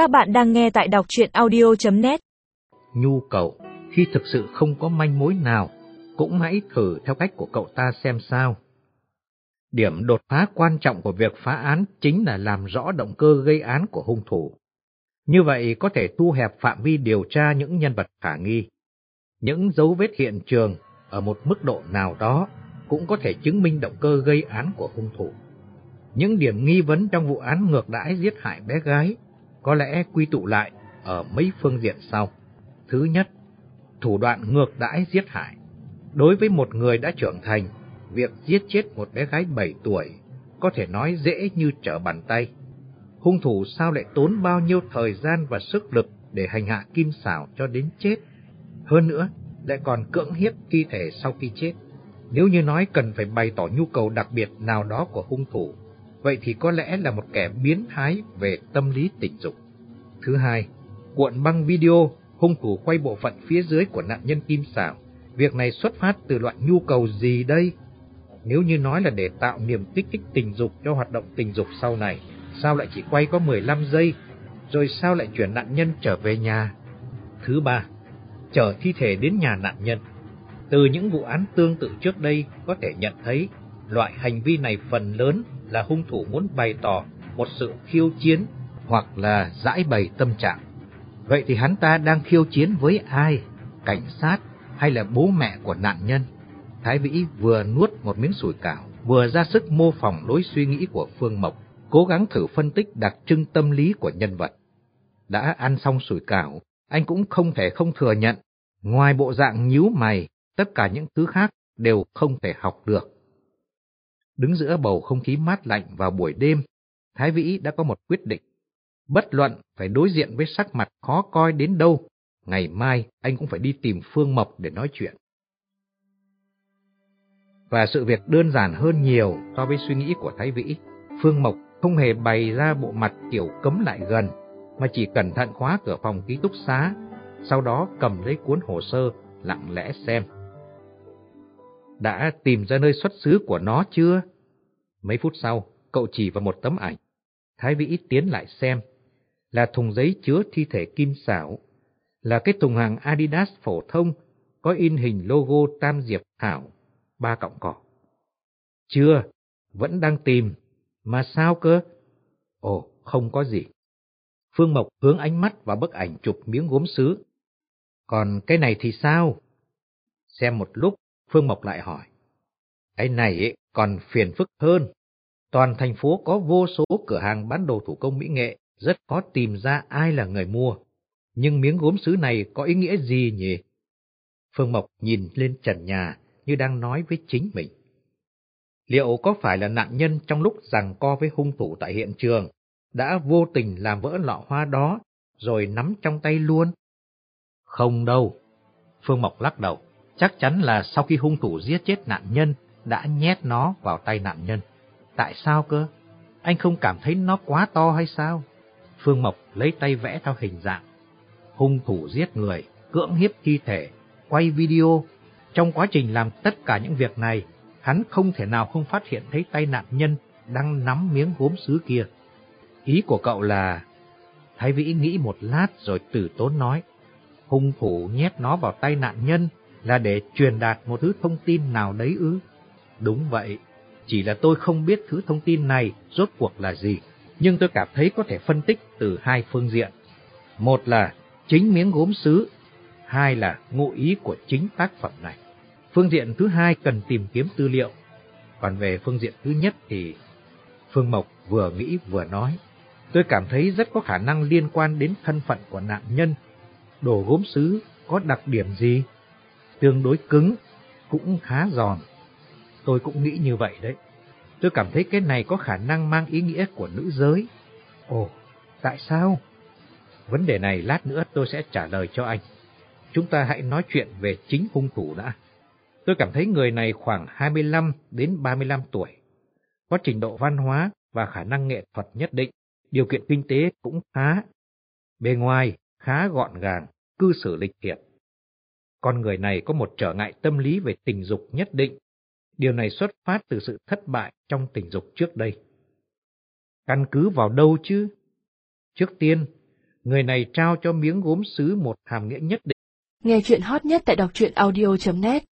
Các bạn đang nghe tại đọc chuyện audio.net Nhu cầu, khi thực sự không có manh mối nào, cũng hãy thử theo cách của cậu ta xem sao. Điểm đột phá quan trọng của việc phá án chính là làm rõ động cơ gây án của hung thủ. Như vậy có thể thu hẹp phạm vi điều tra những nhân vật khả nghi. Những dấu vết hiện trường ở một mức độ nào đó cũng có thể chứng minh động cơ gây án của hung thủ. Những điểm nghi vấn trong vụ án ngược đãi giết hại bé gái có lẽ quy tụ lại ở mấy phương diện sau. Thứ nhất, thủ đoạn ngược đãi giết hại. Đối với một người đã trưởng thành, việc giết chết một bé gái 7 tuổi có thể nói dễ như trở bàn tay. Hung thủ sao lại tốn bao nhiêu thời gian và sức lực để hành hạ Kim Sảo cho đến chết? Hơn nữa, lại còn cưỡng hiếp thi thể sau khi chết. Nếu như nói cần phải bày tỏ nhu cầu đặc biệt nào đó của hung thủ, vậy thì có lẽ là một kẻ biến thái về tâm lý tình dục. Thứ hai, cuộn băng video hung thủ quay bộ phận phía dưới của nạn nhân Kim xảo. Việc này xuất phát từ loại nhu cầu gì đây? Nếu như nói là để tạo niềm kích thích tình dục cho hoạt động tình dục sau này, sao lại chỉ quay có 15 giây, rồi sao lại chuyển nạn nhân trở về nhà? Thứ ba, chở thi thể đến nhà nạn nhân. Từ những vụ án tương tự trước đây có thể nhận thấy, loại hành vi này phần lớn là hung thủ muốn bày tỏ một sự khiêu chiến hoặc là giải bày tâm trạng. Vậy thì hắn ta đang khiêu chiến với ai? Cảnh sát hay là bố mẹ của nạn nhân? Thái Vĩ vừa nuốt một miếng sủi cảo, vừa ra sức mô phỏng lối suy nghĩ của Phương Mộc, cố gắng thử phân tích đặc trưng tâm lý của nhân vật. Đã ăn xong sủi cảo, anh cũng không thể không thừa nhận, ngoài bộ dạng nhíu mày, tất cả những thứ khác đều không thể học được. Đứng giữa bầu không khí mát lạnh vào buổi đêm, Thái Vĩ đã có một quyết định. Bất luận phải đối diện với sắc mặt khó coi đến đâu, ngày mai anh cũng phải đi tìm Phương Mộc để nói chuyện. Và sự việc đơn giản hơn nhiều so với suy nghĩ của Thái Vĩ. Phương Mộc không hề bày ra bộ mặt kiểu cấm lại gần, mà chỉ cẩn thận khóa cửa phòng ký túc xá, sau đó cầm lấy cuốn hồ sơ, lặng lẽ xem. Đã tìm ra nơi xuất xứ của nó chưa? Mấy phút sau, cậu chỉ vào một tấm ảnh. Thái Vĩ tiến lại xem. Là thùng giấy chứa thi thể kim xảo. Là cái thùng hàng Adidas phổ thông, có in hình logo Tam Diệp thảo ba cọng cỏ. Chưa, vẫn đang tìm. Mà sao cơ? Ồ, không có gì. Phương Mộc hướng ánh mắt vào bức ảnh chụp miếng gốm sứ. Còn cái này thì sao? Xem một lúc, Phương Mộc lại hỏi. Cái này còn phiền phức hơn. Toàn thành phố có vô số cửa hàng bán đồ thủ công mỹ nghệ, rất khó tìm ra ai là người mua. Nhưng miếng gốm sứ này có ý nghĩa gì nhỉ? Phương Mộc nhìn lên trần nhà như đang nói với chính mình. Liệu có phải là nạn nhân trong lúc giằng co với hung thủ tại hiện trường đã vô tình làm vỡ lọ hoa đó rồi nắm trong tay luôn? Không đâu. Phương Mộc lắc đầu. Chắc chắn là sau khi hung thủ giết chết nạn nhân đã nhét nó vào tay nạn nhân. Tại sao cơ? Anh không cảm thấy nó quá to hay sao? Phương Mộc lấy tay vẽ theo hình dạng. Hung thủ giết người, cưỡng hiếp thi thể, quay video. Trong quá trình làm tất cả những việc này, hắn không thể nào không phát hiện thấy tay nạn nhân đang nắm miếng gốm sứ kia. Ý của cậu là... Thái Vĩ nghĩ một lát rồi từ tốn nói. Hung thủ nhét nó vào tay nạn nhân là để truyền đạt một thứ thông tin nào đấy ư? Đúng vậy, chỉ là tôi không biết thứ thông tin này rốt cuộc là gì, nhưng tôi cảm thấy có thể phân tích từ hai phương diện. Một là chính miếng gốm sứ, hai là ngụ ý của chính tác phẩm này. Phương diện thứ hai cần tìm kiếm tư liệu, còn về phương diện thứ nhất thì Phương Mộc vừa nghĩ vừa nói. Tôi cảm thấy rất có khả năng liên quan đến thân phận của nạn nhân. Đồ gốm sứ có đặc điểm gì? Tương đối cứng, cũng khá giòn. Tôi cũng nghĩ như vậy đấy. Tôi cảm thấy cái này có khả năng mang ý nghĩa của nữ giới. Ồ, tại sao? Vấn đề này lát nữa tôi sẽ trả lời cho anh. Chúng ta hãy nói chuyện về chính hung thủ đã. Tôi cảm thấy người này khoảng 25 đến 35 tuổi, có trình độ văn hóa và khả năng nghệ thuật nhất định, điều kiện kinh tế cũng khá. Bề ngoài khá gọn gàng, cư xử lịch thiệp. Con người này có một trở ngại tâm lý về tình dục nhất định Điều này xuất phát từ sự thất bại trong tình dục trước đây. Căn cứ vào đâu chứ? Trước tiên, người này trao cho miếng gốm sứ một hàm nghĩa nhất định. Nghe chuyện hot nhất tại đọc truyện audio.net